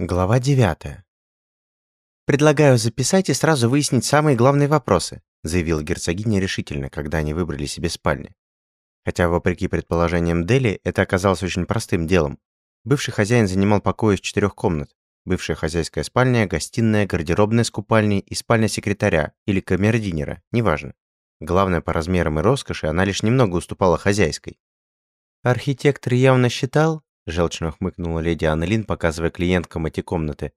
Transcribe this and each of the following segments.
Глава 9. «Предлагаю записать и сразу выяснить самые главные вопросы», заявила герцогиня решительно, когда они выбрали себе спальни. Хотя, вопреки предположениям Дели, это оказалось очень простым делом. Бывший хозяин занимал покои из четырех комнат. Бывшая хозяйская спальня, гостиная, гардеробная с купальней и спальня секретаря или камердинера, неважно. Главное, по размерам и роскоши она лишь немного уступала хозяйской. Архитектор явно считал, Желчно хмыкнула леди Аннелин, показывая клиенткам эти комнаты.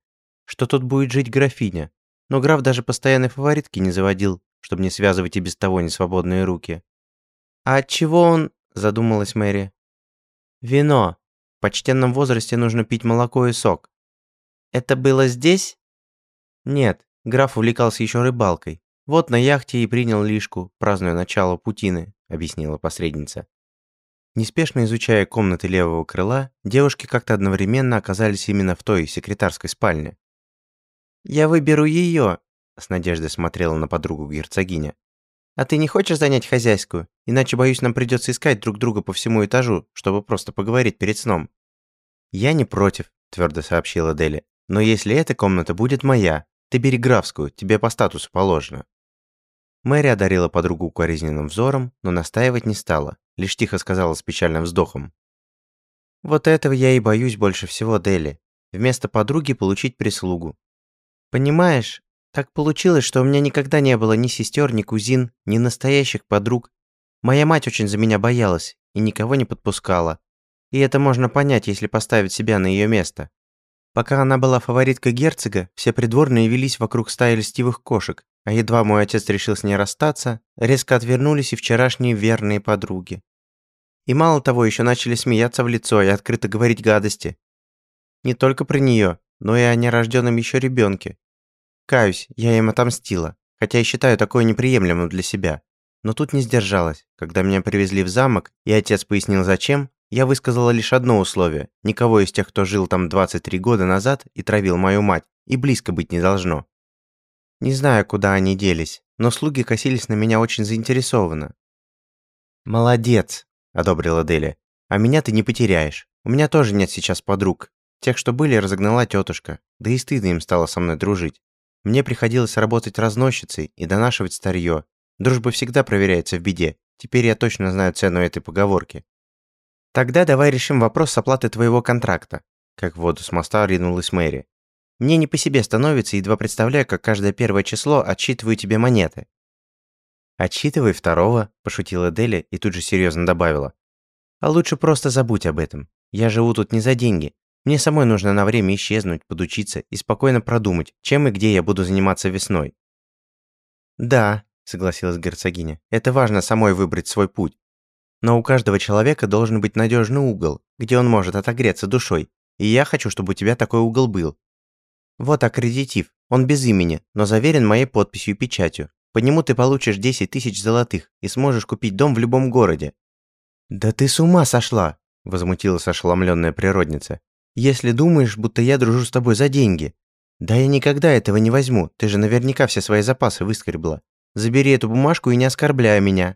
Что тут будет жить графиня? Но граф даже постоянной фаворитки не заводил, чтобы не связывать и без того несвободные руки. «А от чего он...» – задумалась Мэри. «Вино. В почтенном возрасте нужно пить молоко и сок. Это было здесь?» «Нет, граф увлекался еще рыбалкой. Вот на яхте и принял лишку, празднуя начало путины», – объяснила посредница. Неспешно изучая комнаты левого крыла, девушки как-то одновременно оказались именно в той секретарской спальне. «Я выберу ее», — с надеждой смотрела на подругу герцогиня. «А ты не хочешь занять хозяйскую? Иначе, боюсь, нам придется искать друг друга по всему этажу, чтобы просто поговорить перед сном». «Я не против», — твердо сообщила Дели. «Но если эта комната будет моя, ты бери графскую, тебе по статусу положено». Мэри одарила подругу укоризненным взором, но настаивать не стала, лишь тихо сказала с печальным вздохом. «Вот этого я и боюсь больше всего, Дели. Вместо подруги получить прислугу. Понимаешь, так получилось, что у меня никогда не было ни сестер, ни кузин, ни настоящих подруг. Моя мать очень за меня боялась и никого не подпускала. И это можно понять, если поставить себя на ее место. Пока она была фавориткой герцога, все придворные велись вокруг стаи льстивых кошек, а едва мой отец решил с ней расстаться, резко отвернулись и вчерашние верные подруги. И мало того, еще начали смеяться в лицо и открыто говорить гадости. Не только про нее, но и о нерожденном еще ребенке. Каюсь, я им отомстила, хотя и считаю такое неприемлемым для себя. Но тут не сдержалась. Когда меня привезли в замок, и отец пояснил зачем, я высказала лишь одно условие. Никого из тех, кто жил там 23 года назад и травил мою мать, и близко быть не должно. Не знаю, куда они делись, но слуги косились на меня очень заинтересованно. «Молодец», – одобрила Дели. «А меня ты не потеряешь. У меня тоже нет сейчас подруг. Тех, что были, разогнала тетушка. Да и стыдно им стало со мной дружить. Мне приходилось работать разносчицей и донашивать старье. Дружба всегда проверяется в беде. Теперь я точно знаю цену этой поговорки. Тогда давай решим вопрос с оплатой твоего контракта. Как в воду с моста ринулась Мэри. Мне не по себе становится, едва представляю, как каждое первое число отсчитываю тебе монеты». «Отсчитывай второго», – пошутила Дели и тут же серьезно добавила. «А лучше просто забудь об этом. Я живу тут не за деньги. Мне самой нужно на время исчезнуть, подучиться и спокойно продумать, чем и где я буду заниматься весной». «Да», – согласилась герцогиня, – «это важно самой выбрать свой путь. Но у каждого человека должен быть надежный угол, где он может отогреться душой, и я хочу, чтобы у тебя такой угол был. Вот аккредитив. Он без имени, но заверен моей подписью и печатью. По нему ты получишь 10 тысяч золотых и сможешь купить дом в любом городе». «Да ты с ума сошла!» – возмутилась ошеломленная природница. «Если думаешь, будто я дружу с тобой за деньги. Да я никогда этого не возьму, ты же наверняка все свои запасы выскребла. Забери эту бумажку и не оскорбляй меня».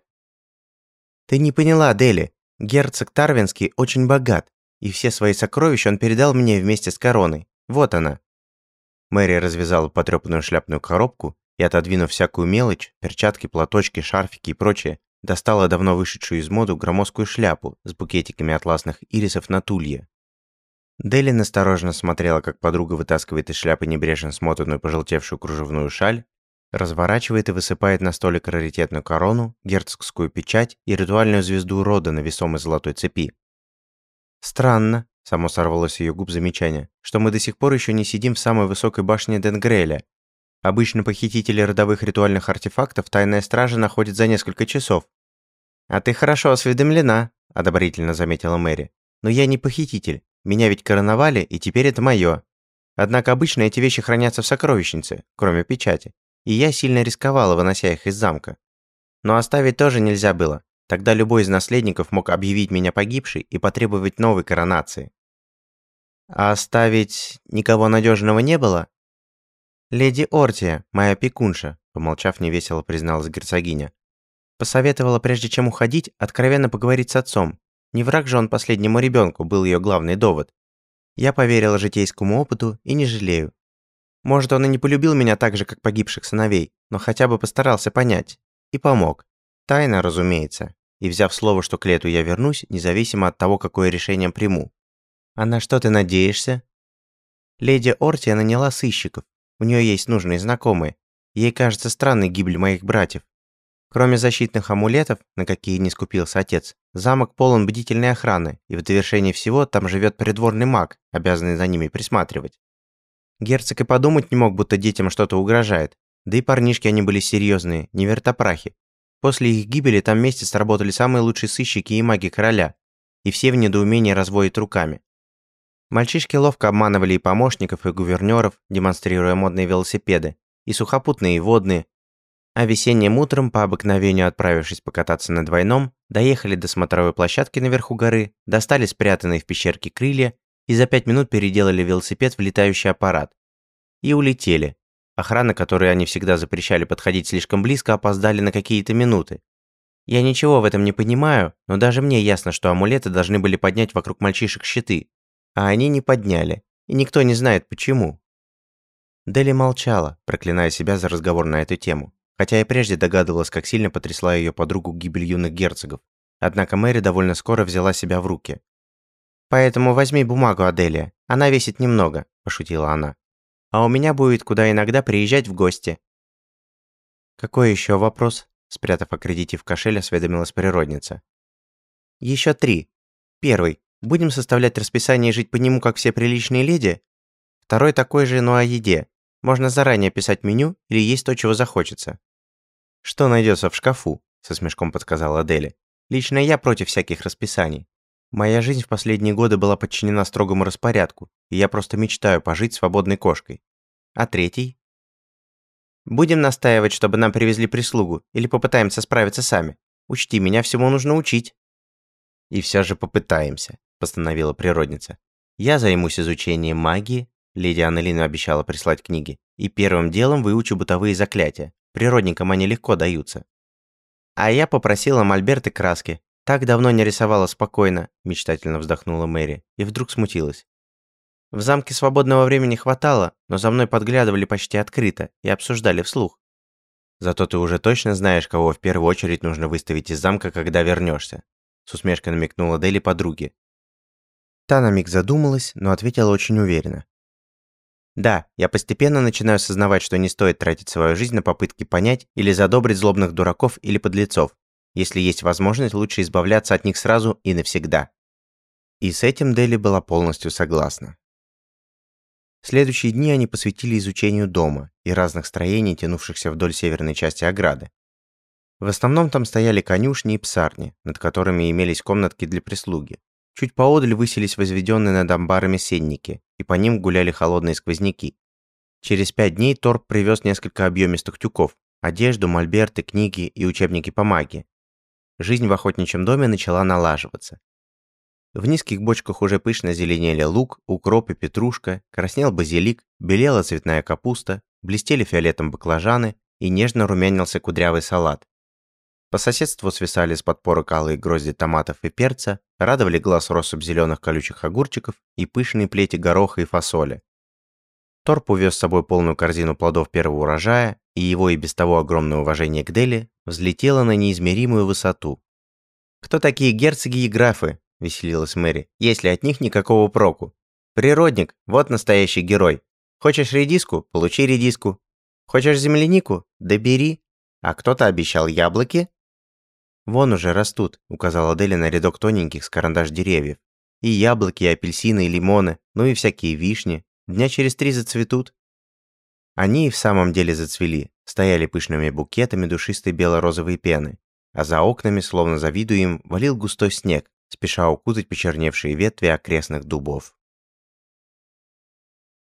«Ты не поняла, Дели. Герцог Тарвинский очень богат, и все свои сокровища он передал мне вместе с короной. Вот она». Мэри развязала потрепанную шляпную коробку и, отодвинув всякую мелочь, перчатки, платочки, шарфики и прочее, достала давно вышедшую из моды громоздкую шляпу с букетиками атласных ирисов на тулье. Дели настороженно смотрела, как подруга вытаскивает из шляпы небрежно смотанную пожелтевшую кружевную шаль, разворачивает и высыпает на столик раритетную корону, герцогскую печать и ритуальную звезду рода на весомой золотой цепи. Странно, Само сорвалось ее губ замечание, что мы до сих пор еще не сидим в самой высокой башне Денгреля. Обычно похитители родовых ритуальных артефактов тайная стража находит за несколько часов. «А ты хорошо осведомлена», – одобрительно заметила Мэри. «Но я не похититель. Меня ведь короновали, и теперь это мое. Однако обычно эти вещи хранятся в сокровищнице, кроме печати. И я сильно рисковала, вынося их из замка. Но оставить тоже нельзя было. Тогда любой из наследников мог объявить меня погибшей и потребовать новой коронации. А оставить никого надежного не было? Леди Ортия, моя опекунша, помолчав невесело призналась герцогиня. Посоветовала, прежде чем уходить, откровенно поговорить с отцом. Не враг же он последнему ребенку, был ее главный довод. Я поверила житейскому опыту и не жалею. Может, он и не полюбил меня так же, как погибших сыновей, но хотя бы постарался понять. И помог. Тайно, разумеется. И взяв слово, что к лету я вернусь, независимо от того, какое решение приму. А на что ты надеешься? Леди Ортия наняла сыщиков. У нее есть нужные знакомые. Ей кажется странной гибель моих братьев. Кроме защитных амулетов, на какие не скупился отец, замок полон бдительной охраны, и в довершении всего там живет придворный маг, обязанный за ними присматривать. Герцог и подумать не мог, будто детям что-то угрожает. Да и парнишки они были серьезные, не вертопрахи. После их гибели там вместе сработали самые лучшие сыщики и маги короля. И все в недоумении разводят руками. Мальчишки ловко обманывали и помощников, и гувернёров, демонстрируя модные велосипеды, и сухопутные, и водные. А весенним утром, по обыкновению отправившись покататься на двойном, доехали до смотровой площадки наверху горы, достали спрятанные в пещерке крылья и за пять минут переделали велосипед в летающий аппарат. И улетели. Охрана, которой они всегда запрещали подходить слишком близко, опоздали на какие-то минуты. Я ничего в этом не понимаю, но даже мне ясно, что амулеты должны были поднять вокруг мальчишек щиты. А они не подняли. И никто не знает почему. Дели молчала, проклиная себя за разговор на эту тему. Хотя и прежде догадывалась, как сильно потрясла ее подругу гибель юных герцогов. Однако Мэри довольно скоро взяла себя в руки. «Поэтому возьми бумагу, Аделия. Она весит немного», – пошутила она. «А у меня будет куда иногда приезжать в гости». «Какой еще вопрос?» – спрятав аккредитив кошель, осведомилась природница. «Еще три. Первый. Будем составлять расписание и жить по нему, как все приличные леди? Второй такой же, но о еде. Можно заранее писать меню или есть то, чего захочется». «Что найдется в шкафу?» – со смешком подсказала Адели. «Лично я против всяких расписаний. Моя жизнь в последние годы была подчинена строгому распорядку, и я просто мечтаю пожить свободной кошкой. А третий? Будем настаивать, чтобы нам привезли прислугу, или попытаемся справиться сами. Учти, меня всему нужно учить. И все же попытаемся, постановила природница. Я займусь изучением магии, леди Аннелина обещала прислать книги, и первым делом выучу бытовые заклятия. Природникам они легко даются. А я попросила Мольберты краски, так давно не рисовала спокойно, мечтательно вздохнула Мэри и вдруг смутилась. В замке свободного времени хватало, но за мной подглядывали почти открыто и обсуждали вслух. Зато ты уже точно знаешь, кого в первую очередь нужно выставить из замка, когда вернешься. С усмешкой намекнула Дели подруге. Та на миг задумалась, но ответила очень уверенно. Да, я постепенно начинаю осознавать, что не стоит тратить свою жизнь на попытки понять или задобрить злобных дураков или подлецов, если есть возможность, лучше избавляться от них сразу и навсегда. И с этим Дели была полностью согласна. Следующие дни они посвятили изучению дома и разных строений, тянувшихся вдоль северной части ограды. В основном там стояли конюшни и псарни, над которыми имелись комнатки для прислуги. Чуть поодаль высились возведенные над амбарами сенники, и по ним гуляли холодные сквозняки. Через пять дней Торп привез несколько объемистых тюков, одежду, мольберты, книги и учебники по магии, жизнь в охотничьем доме начала налаживаться. В низких бочках уже пышно зеленели лук, укроп и петрушка, краснел базилик, белела цветная капуста, блестели фиолетом баклажаны и нежно румянился кудрявый салат. По соседству свисали с подпорок алые грозди томатов и перца, радовали глаз россыпь зеленых колючих огурчиков и пышные плети гороха и фасоли. Торп увез с собой полную корзину плодов первого урожая, и его и без того огромное уважение к Дели взлетело на неизмеримую высоту. «Кто такие герцоги и графы?» – веселилась Мэри, – «если от них никакого проку. Природник – вот настоящий герой. Хочешь редиску – получи редиску. Хочешь землянику – да бери. А кто-то обещал яблоки?» «Вон уже растут», – указала Дели на рядок тоненьких с карандаш деревьев. «И яблоки, и апельсины, и лимоны, ну и всякие вишни. Дня через три зацветут. Они и в самом деле зацвели, стояли пышными букетами душистой бело-розовой пены, а за окнами, словно завидуя им, валил густой снег, спеша укутать почерневшие ветви окрестных дубов.